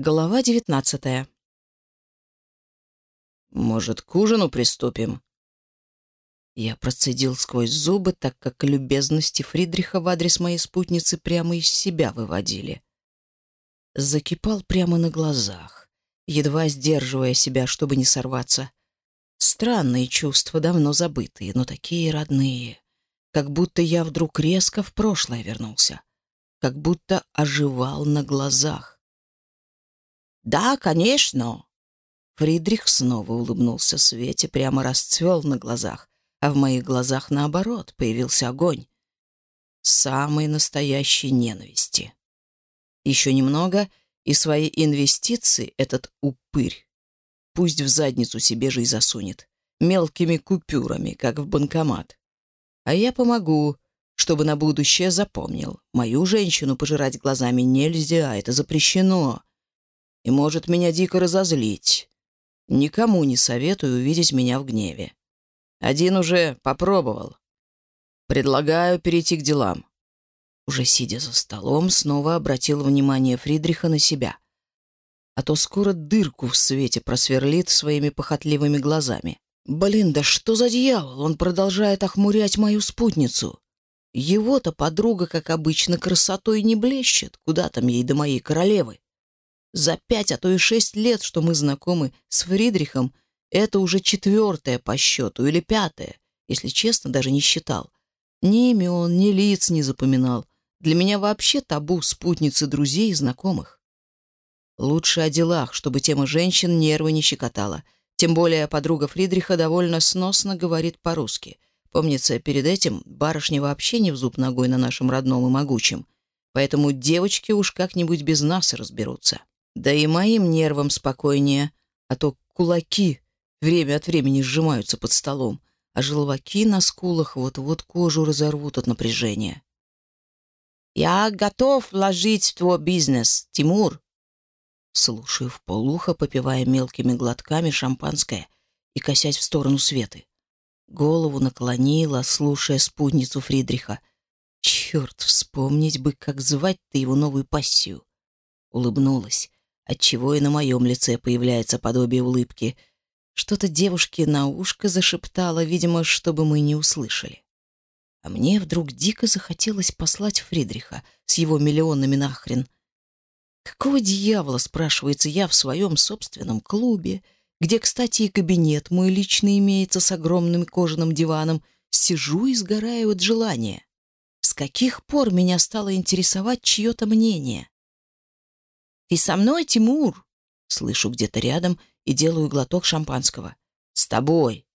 Голова девятнадцатая. «Может, к ужину приступим?» Я процедил сквозь зубы, так как любезности Фридриха в адрес моей спутницы прямо из себя выводили. Закипал прямо на глазах, едва сдерживая себя, чтобы не сорваться. Странные чувства, давно забытые, но такие родные. Как будто я вдруг резко в прошлое вернулся. Как будто оживал на глазах «Да, конечно!» Фридрих снова улыбнулся Свете, прямо расцвел на глазах а в моих глазах, наоборот, появился огонь. Самой настоящей ненависти. Еще немного, и свои инвестиции этот упырь пусть в задницу себе же и засунет, мелкими купюрами, как в банкомат. А я помогу, чтобы на будущее запомнил. Мою женщину пожирать глазами нельзя, это запрещено. и, может, меня дико разозлить. Никому не советую увидеть меня в гневе. Один уже попробовал. Предлагаю перейти к делам». Уже сидя за столом, снова обратил внимание Фридриха на себя. А то скоро дырку в свете просверлит своими похотливыми глазами. «Блин, да что за дьявол? Он продолжает охмурять мою спутницу. Его-то подруга, как обычно, красотой не блещет. Куда там ей до моей королевы?» За пять, а то и шесть лет, что мы знакомы с Фридрихом, это уже четвертое по счету или пятое, если честно, даже не считал. Ни имен, ни лиц не запоминал. Для меня вообще табу спутницы друзей и знакомых. Лучше о делах, чтобы тема женщин нервы не щекотала. Тем более подруга Фридриха довольно сносно говорит по-русски. Помнится, перед этим барышня вообще не в зуб ногой на нашем родном и могучем. Поэтому девочки уж как-нибудь без нас разберутся. Да и моим нервам спокойнее, а то кулаки время от времени сжимаются под столом, а желваки на скулах вот-вот кожу разорвут от напряжения. «Я готов вложить в твой бизнес, Тимур!» Слушаю вполуха, попивая мелкими глотками шампанское и косясь в сторону Светы. Голову наклонила, слушая спутницу Фридриха. «Черт, вспомнить бы, как звать ты его новую пассию!» Улыбнулась отчего и на моем лице появляется подобие улыбки — что-то девушке на ушко зашептала, видимо, чтобы мы не услышали. А мне вдруг дико захотелось послать Фридриха с его миллионами нахрен. Какого дьявола, спрашивается я, в своем собственном клубе, где, кстати, и кабинет мой личный имеется с огромным кожаным диваном, сижу и сгораю от желания. С каких пор меня Ты со мной, Тимур? Слышу где-то рядом и делаю глоток шампанского. С тобой.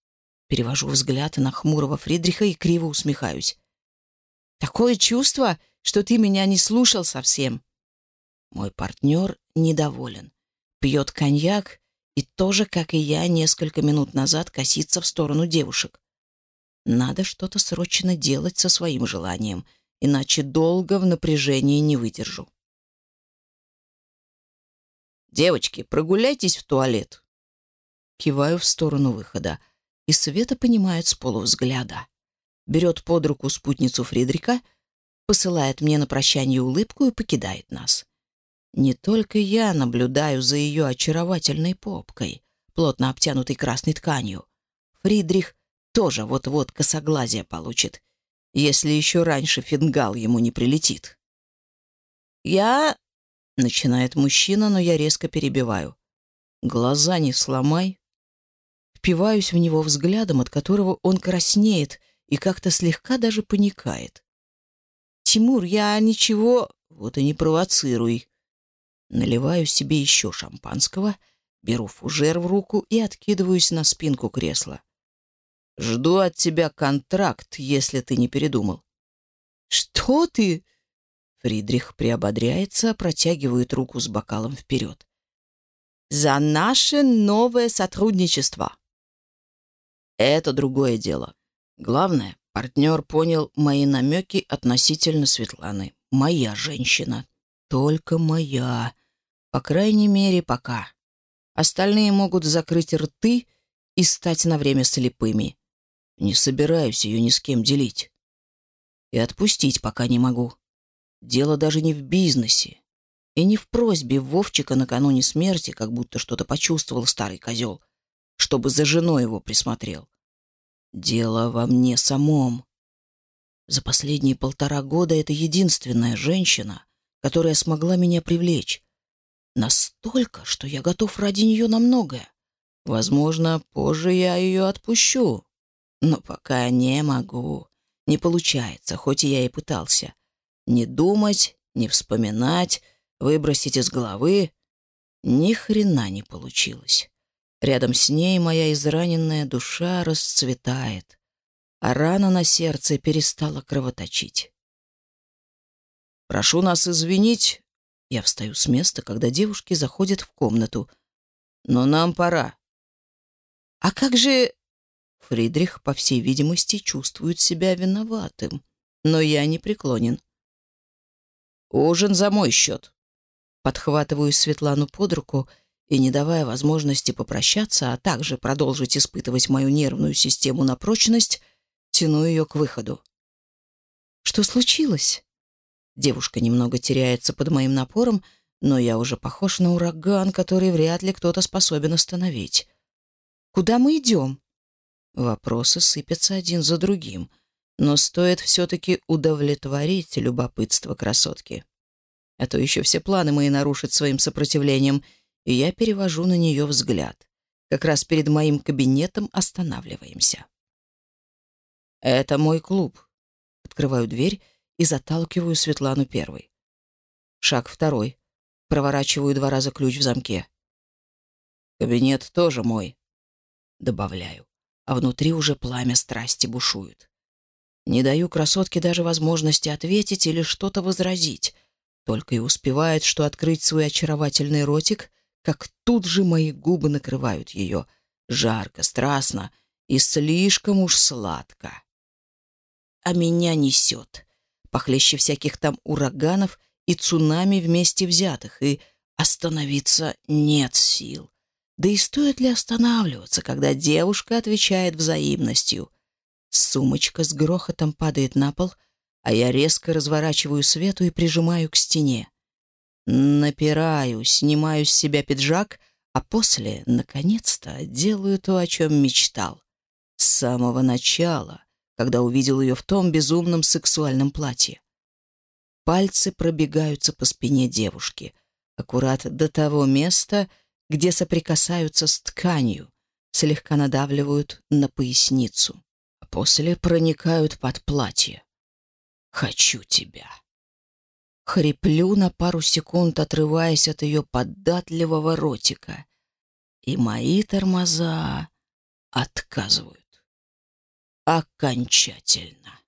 Перевожу взгляд на хмурого Фридриха и криво усмехаюсь. Такое чувство, что ты меня не слушал совсем. Мой партнер недоволен. Пьет коньяк и тоже, как и я, несколько минут назад косится в сторону девушек. Надо что-то срочно делать со своим желанием, иначе долго в напряжении не выдержу. «Девочки, прогуляйтесь в туалет!» Киваю в сторону выхода, и Света понимает с полувзгляда. Берет под руку спутницу Фридрика, посылает мне на прощание улыбку и покидает нас. Не только я наблюдаю за ее очаровательной попкой, плотно обтянутой красной тканью. Фридрих тоже вот-вот косоглазие получит, если еще раньше фингал ему не прилетит. «Я Начинает мужчина, но я резко перебиваю. Глаза не сломай. Впиваюсь в него взглядом, от которого он краснеет и как-то слегка даже паникает. «Тимур, я ничего...» «Вот и не провоцируй». Наливаю себе еще шампанского, беру фужер в руку и откидываюсь на спинку кресла. «Жду от тебя контракт, если ты не передумал». «Что ты?» Фридрих приободряется, протягивает руку с бокалом вперед. «За наше новое сотрудничество!» «Это другое дело. Главное, партнер понял мои намеки относительно Светланы. Моя женщина. Только моя. По крайней мере, пока. Остальные могут закрыть рты и стать на время слепыми. Не собираюсь ее ни с кем делить. И отпустить пока не могу». Дело даже не в бизнесе и не в просьбе Вовчика накануне смерти, как будто что-то почувствовал старый козел, чтобы за женой его присмотрел. Дело во мне самом. За последние полтора года это единственная женщина, которая смогла меня привлечь. Настолько, что я готов ради нее на многое. Возможно, позже я ее отпущу. Но пока не могу. Не получается, хоть и я и пытался. Не думать, не вспоминать, выбросить из головы. Ни хрена не получилось. Рядом с ней моя израненная душа расцветает, а рана на сердце перестала кровоточить. «Прошу нас извинить», — я встаю с места, когда девушки заходят в комнату. «Но нам пора». «А как же...» Фридрих, по всей видимости, чувствует себя виноватым, но я не преклонен. «Ужин за мой счет». Подхватываю Светлану под руку и, не давая возможности попрощаться, а также продолжить испытывать мою нервную систему на прочность, тяну ее к выходу. «Что случилось?» Девушка немного теряется под моим напором, но я уже похож на ураган, который вряд ли кто-то способен остановить. «Куда мы идем?» Вопросы сыпятся один за другим, но стоит все-таки удовлетворить любопытство красотки. А то еще все планы мои нарушат своим сопротивлением, и я перевожу на нее взгляд. Как раз перед моим кабинетом останавливаемся. «Это мой клуб». Открываю дверь и заталкиваю Светлану первой. Шаг второй. Проворачиваю два раза ключ в замке. «Кабинет тоже мой», — добавляю а внутри уже пламя страсти бушует. Не даю красотке даже возможности ответить или что-то возразить. Только и успевает, что открыть свой очаровательный ротик, как тут же мои губы накрывают ее. Жарко, страстно и слишком уж сладко. А меня несет. Похлеще всяких там ураганов и цунами вместе взятых, и остановиться нет сил. Да и стоит ли останавливаться, когда девушка отвечает взаимностью? Сумочка с грохотом падает на пол, а я резко разворачиваю свету и прижимаю к стене. Напираю, снимаю с себя пиджак, а после, наконец-то, делаю то, о чем мечтал. С самого начала, когда увидел ее в том безумном сексуальном платье. Пальцы пробегаются по спине девушки, аккурат до того места, где соприкасаются с тканью, слегка надавливают на поясницу после проникают под платье. Хочу тебя. Хриплю на пару секунд, отрываясь от ее податливого ротика. И мои тормоза отказывают. Окончательно.